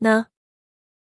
な。